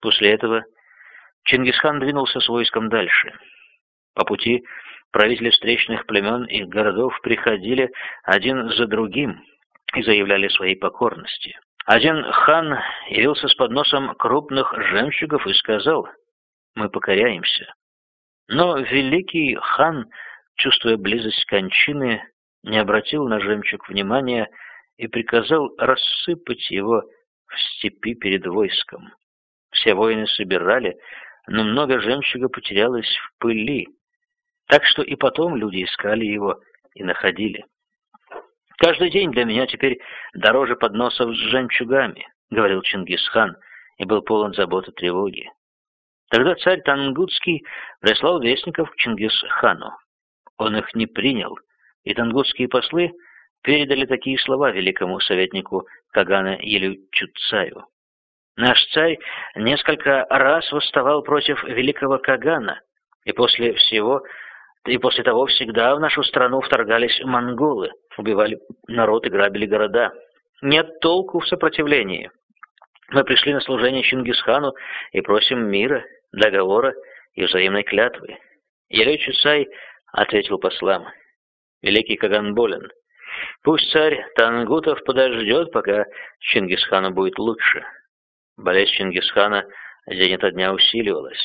После этого Чингисхан двинулся с войском дальше. По пути правители встречных племен и городов приходили один за другим и заявляли своей покорности. Один хан явился с подносом крупных жемчугов и сказал, «Мы покоряемся». Но великий хан, чувствуя близость кончины, не обратил на жемчуг внимания и приказал рассыпать его в степи перед войском. Все воины собирали, но много жемчуга потерялось в пыли, так что и потом люди искали его и находили. «Каждый день для меня теперь дороже подносов с жемчугами», — говорил Чингисхан, и был полон забот и тревоги. Тогда царь Тангутский прислал вестников к Чингисхану. Он их не принял, и тангутские послы передали такие слова великому советнику Кагана Елючуцаю. Наш царь несколько раз восставал против великого Кагана, и после всего и после того всегда в нашу страну вторгались монголы, убивали народ и грабили города. Нет толку в сопротивлении. Мы пришли на служение Чингисхану и просим мира, договора и взаимной клятвы. Елей Чусай ответил послам. Великий Каган болен. Пусть царь Тангутов подождет, пока Чингисхану будет лучше. Болезнь Чингисхана день ото дня усиливалась.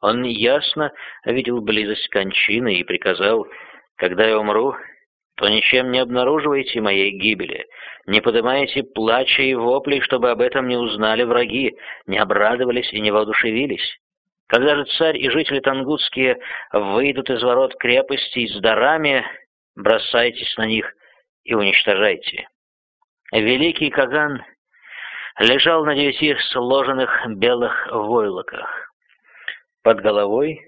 Он ясно видел близость кончины и приказал, когда я умру, то ничем не обнаруживайте моей гибели, не поднимайте плача и воплей, чтобы об этом не узнали враги, не обрадовались и не воодушевились. Когда же царь и жители тангутские выйдут из ворот крепости с дарами, бросайтесь на них и уничтожайте. Великий Каган лежал на девяти сложенных белых войлоках. Под головой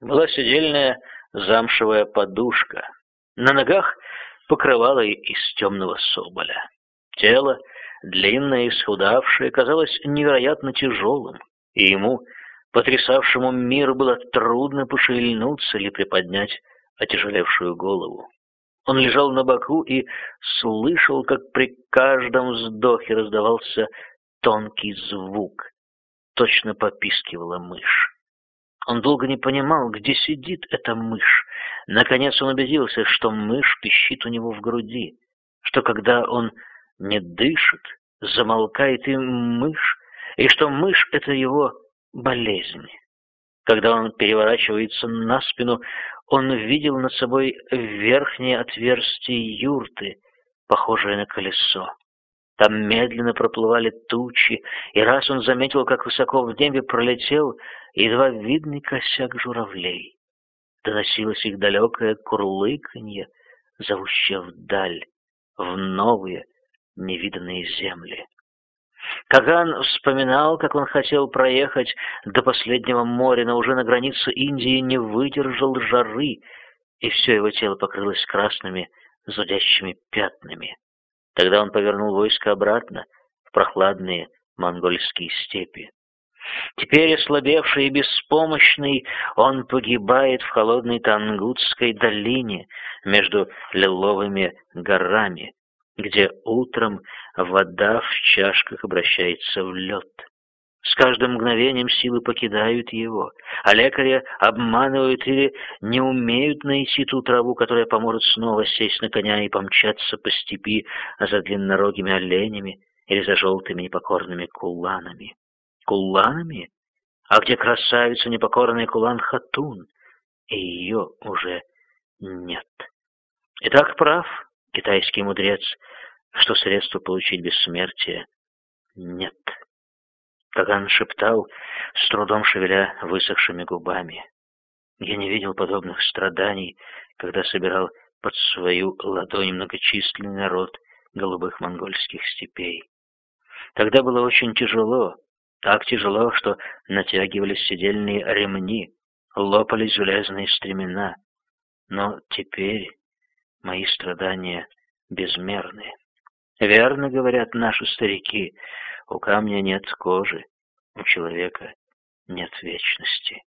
была сидельная замшевая подушка. На ногах покрывало из темного соболя. Тело, длинное и схудавшее, казалось невероятно тяжелым, и ему, потрясавшему мир, было трудно пошевельнуться или приподнять отяжелевшую голову. Он лежал на боку и слышал, как при каждом вздохе раздавался тонкий звук. Точно попискивала мышь. Он долго не понимал, где сидит эта мышь. Наконец он убедился, что мышь пищит у него в груди, что когда он не дышит, замолкает и мышь, и что мышь — это его болезнь. Когда он переворачивается на спину, он видел над собой верхнее отверстие юрты, похожее на колесо. Там медленно проплывали тучи, и раз он заметил, как высоко в небе пролетел едва видный косяк журавлей. Доносилось их далекое курлыканье, зовущее вдаль, в новые невиданные земли. Каган вспоминал, как он хотел проехать до последнего моря, но уже на границе Индии не выдержал жары, и все его тело покрылось красными зудящими пятнами. Тогда он повернул войско обратно в прохладные монгольские степи. Теперь ослабевший и беспомощный, он погибает в холодной Тангутской долине между лиловыми горами, где утром вода в чашках обращается в лед. С каждым мгновением силы покидают его, а лекари обманывают или не умеют найти ту траву, которая поможет снова сесть на коня и помчаться по степи за длиннорогими оленями или за желтыми непокорными куланами. Куланами? А где красавица непокорная Кулан Хатун? И ее уже нет. И так прав китайский мудрец, что средства получить бессмертие нет. Каган шептал, с трудом шевеля высохшими губами. Я не видел подобных страданий, когда собирал под свою ладонь многочисленный народ голубых монгольских степей. Тогда было очень тяжело, так тяжело, что натягивались седельные ремни, лопались железные стремена. Но теперь мои страдания безмерны. Верно говорят наши старики, у камня нет кожи, у человека нет вечности.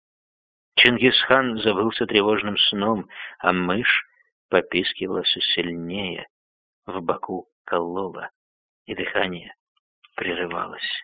Чингисхан забылся тревожным сном, а мышь попискивала все сильнее, в боку колола, и дыхание прерывалось.